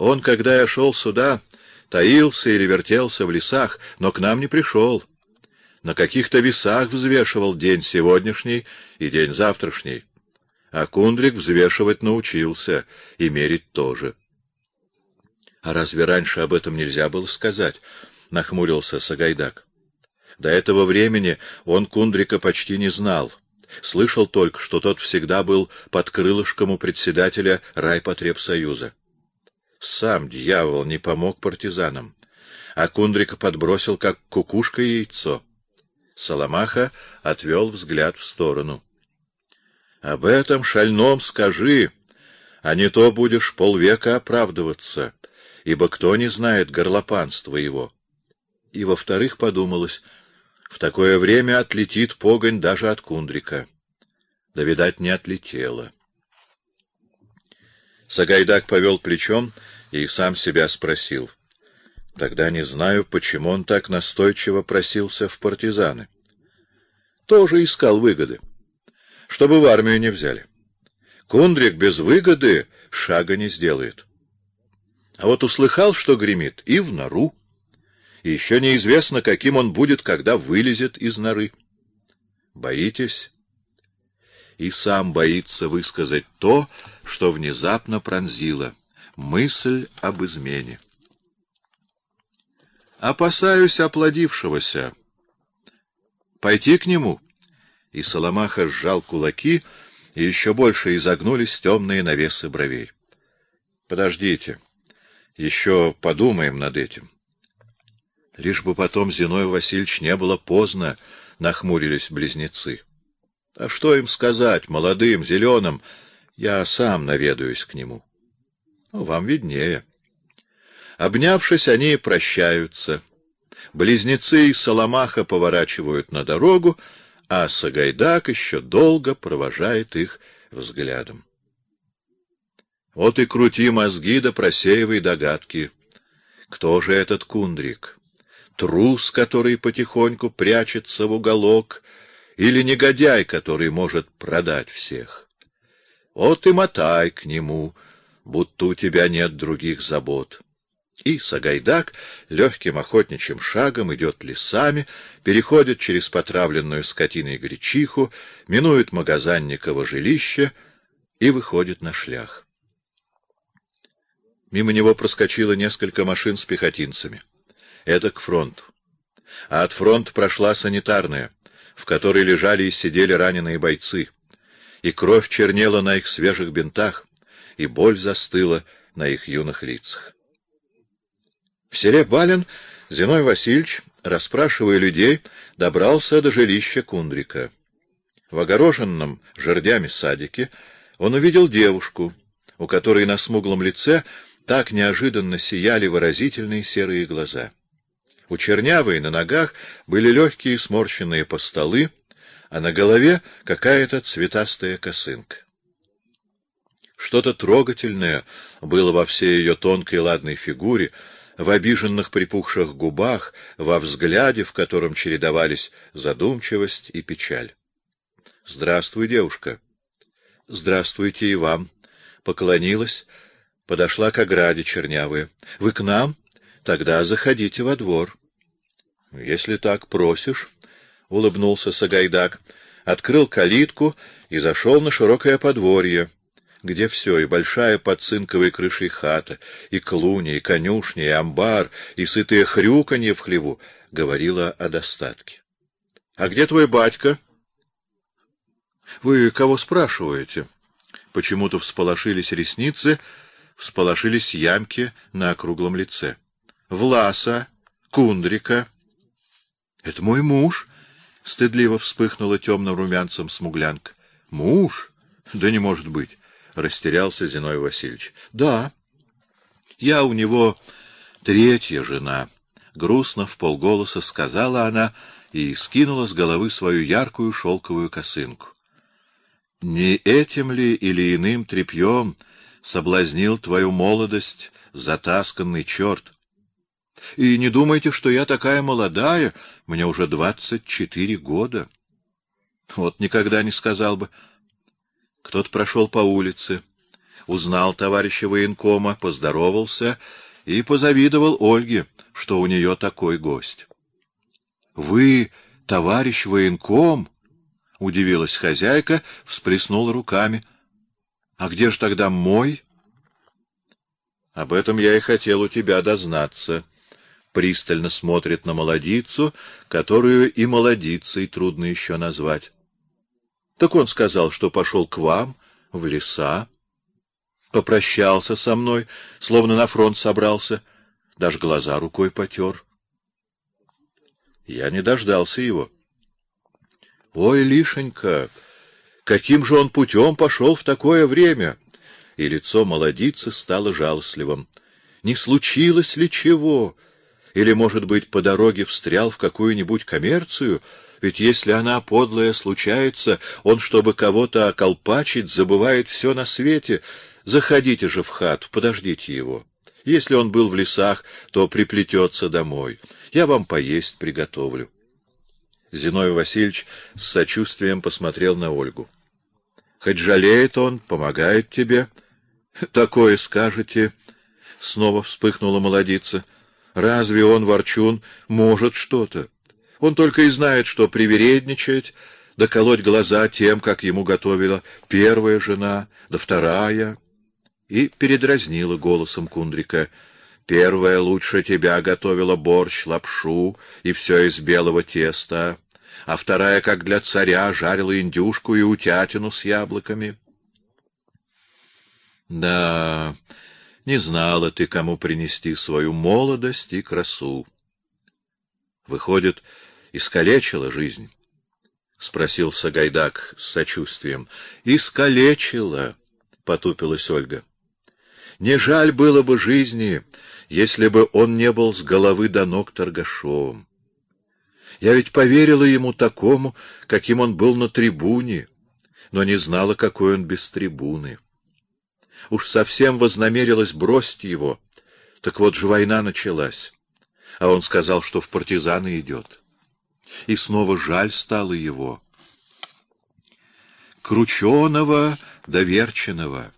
Он, когда я шел сюда, таился или вертелся в лесах, но к нам не пришел. На каких-то весах взвешивал день сегодняшний и день завтрашний. А Кундрик взвешивать научился, и мерить тоже. — А разве раньше об этом нельзя было сказать? — нахмурился Сагайдак. До этого времени он Кундрика почти не знал. Слышал только, что тот всегда был под крылышком у председателя райпотребсоюза. Сам дьявол не помог партизанам, а Кундрика подбросил, как кукушка яйцо. Соломаха отвел взгляд в сторону. — Об этом шальном скажи, а не то будешь полвека оправдываться, ибо кто не знает горлопанства его. И, во-вторых, подумалось, в такое время отлетит погонь даже от Кундрика. Да, видать, не отлетела. Сагайдак повел плечом и сам себя спросил. Тогда не знаю, почему он так настойчиво просился в партизаны. Тоже искал выгоды, чтобы в армию не взяли. Кундрик без выгоды шага не сделает. А вот услыхал, что гремит, и в нору. И еще неизвестно, каким он будет, когда вылезет из норы. Боитесь? И сам боится высказать то, что внезапно пронзило. Мысль об измене. Опасаюсь оплодившегося. Пойти к нему? И Соломаха сжал кулаки, и еще больше изогнулись темные навесы бровей. Подождите. Еще подумаем над этим. Лишь бы потом Зиной Васильевич не было поздно, нахмурились близнецы. А что им сказать, молодым, зеленым? Я сам наведаюсь к нему. Ну, вам виднее. Обнявшись, они прощаются. Близнецы и Соломаха поворачивают на дорогу, а Сагайдак еще долго провожает их взглядом. Вот и крути мозги да просеивай догадки. Кто же этот кундрик? Трус, который потихоньку прячется в уголок, или негодяй, который может продать всех? Вот и мотай к нему, будто у тебя нет других забот. И Сагайдак легким охотничьим шагом идет лесами, переходит через потравленную скотиной гречиху, минует Магазанниково жилище и выходит на шлях. Мимо него проскочило несколько машин с пехотинцами. Это к фронту. А от фронта прошла санитарная, в которой лежали и сидели раненые бойцы. И кровь чернела на их свежих бинтах, и боль застыла на их юных лицах. В селе Балин Зиной Васильевич, расспрашивая людей, добрался до жилища Кундрика. В огороженном жердями садике он увидел девушку, у которой на смуглом лице так неожиданно сияли выразительные серые глаза. У чернявой на ногах были легкие сморщенные постолы, а на голове какая-то цветастая косынка. Что-то трогательное было во всей ее тонкой ладной фигуре, в обиженных припухших губах, во взгляде, в котором чередовались задумчивость и печаль. — Здравствуй, девушка. — Здравствуйте и вам. Поклонилась, подошла к ограде чернявая. — Вы к нам? Тогда заходите во двор. — Если так просишь, — улыбнулся Сагайдак, открыл калитку и зашел на широкое подворье где все, и большая под цинковой крышей хата, и клуни, и конюшня, и амбар, и сытое хрюканье в хлеву, говорила о достатке. — А где твой батька? — Вы кого спрашиваете? Почему-то всполошились ресницы, всполошились ямки на округлом лице. — Власа, Кундрика. — Это мой муж, — стыдливо вспыхнула темным румянцем смуглянка. — Муж? Да не может быть. — растерялся Зиной Васильевич. — Да. Я у него третья жена. Грустно в полголоса сказала она и скинула с головы свою яркую шелковую косынку. Не этим ли или иным тряпьем соблазнил твою молодость затасканный черт? И не думайте, что я такая молодая, мне уже двадцать четыре года. Вот никогда не сказал бы... Кто-то прошел по улице. узнал товарища военкома, поздоровался и позавидовал Ольге, что у нее такой гость. — Вы, товарищ военком? — удивилась хозяйка, всплеснула руками. — А где же тогда мой? — Об этом я и хотел у тебя дознаться. Пристально смотрит на молодицу, которую и молодицей трудно еще назвать. Так он сказал, что пошел к вам, в леса, попрощался со мной, словно на фронт собрался, даже глаза рукой потер. Я не дождался его. Ой, Лишенька, каким же он путем пошел в такое время? И лицо молодицы стало жалостливым. Не случилось ли чего? Или, может быть, по дороге встрял в какую-нибудь коммерцию — ведь если она подлая случается, он, чтобы кого-то околпачить, забывает все на свете. Заходите же в хату, подождите его. Если он был в лесах, то приплетется домой. Я вам поесть приготовлю. Зиной Васильевич с сочувствием посмотрел на Ольгу. Хоть жалеет он, помогает тебе. Такое скажете. Снова вспыхнула молодица. Разве он, ворчун, может что-то? Он только и знает, что привередничать, да колоть глаза тем, как ему готовила первая жена, да вторая. И передразнила голосом Кундрика. Первая лучше тебя готовила борщ, лапшу и все из белого теста, а вторая, как для царя, жарила индюшку и утятину с яблоками. Да, не знала ты, кому принести свою молодость и красу. Выходит, искалечила жизнь? — спросил Сагайдак с сочувствием. — Искалечила, — потупилась Ольга. — Не жаль было бы жизни, если бы он не был с головы до ног торгашом. Я ведь поверила ему такому, каким он был на трибуне, но не знала, какой он без трибуны. Уж совсем вознамерилась бросить его, так вот же война началась, а он сказал, что в партизаны идет и снова жаль стало его. Крученого, доверченного.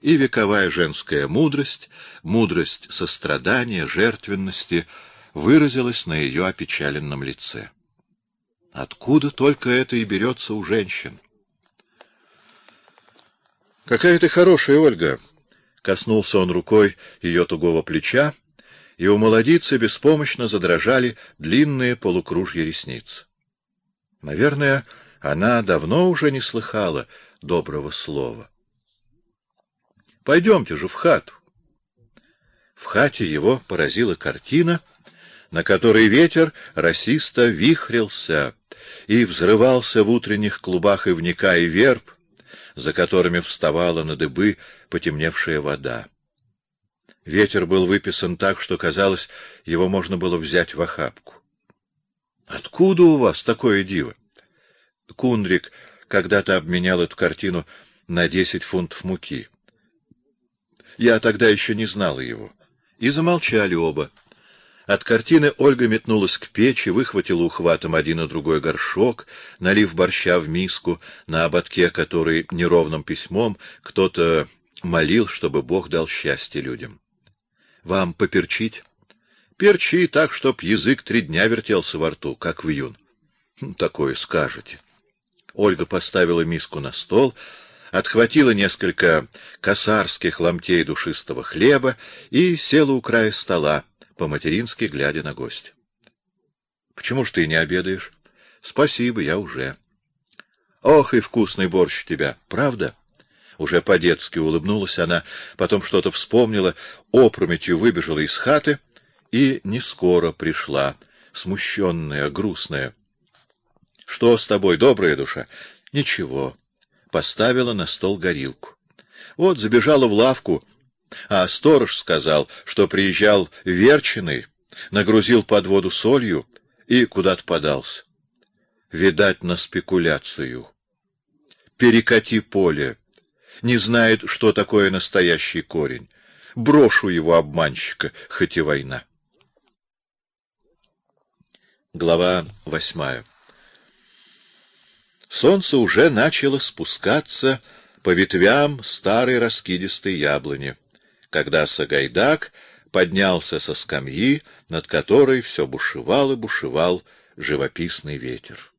И вековая женская мудрость, мудрость сострадания, жертвенности выразилась на ее опечаленном лице. Откуда только это и берется у женщин? Какая ты хорошая, Ольга, коснулся он рукой ее тугого плеча и у молодицы беспомощно задрожали длинные полукружья ресниц. Наверное, она давно уже не слыхала доброго слова. Пойдемте же в хату. В хате его поразила картина, на которой ветер расисто вихрился и взрывался в утренних клубах ивника и верб, за которыми вставала на дыбы потемневшая вода. Ветер был выписан так, что казалось, его можно было взять в охапку. Откуда у вас такое диво? Кундрик когда-то обменял эту картину на десять фунтов муки. Я тогда еще не знала его. И замолчали оба. От картины Ольга метнулась к печи, выхватила ухватом один и другой горшок, налив борща в миску, на ободке которой неровным письмом кто-то молил, чтобы Бог дал счастье людям. Вам поперчить? Перчи так, чтоб язык три дня вертелся во рту, как в июн. Такое скажете. Ольга поставила миску на стол, отхватила несколько косарских ломтей душистого хлеба и села у края стола, по-матерински глядя на гостя. — Почему ж ты не обедаешь? — Спасибо, я уже. — Ох, и вкусный борщ у тебя, правда? — уже по-детски улыбнулась она, потом что-то вспомнила, опрометью выбежала из хаты и не скоро пришла, смущенная, грустная. — Что с тобой, добрая душа? — Ничего. Поставила на стол горилку. Вот забежала в лавку, а сторож сказал, что приезжал Верчиный, нагрузил под воду солью и куда-то подался. Видать, на спекуляцию. Перекати поле не знает, что такое настоящий корень. Брошу его обманщика, хоть и война. Глава восьмая Солнце уже начало спускаться по ветвям старой раскидистой яблони, когда Сагайдак поднялся со скамьи, над которой все бушевал и бушевал живописный ветер.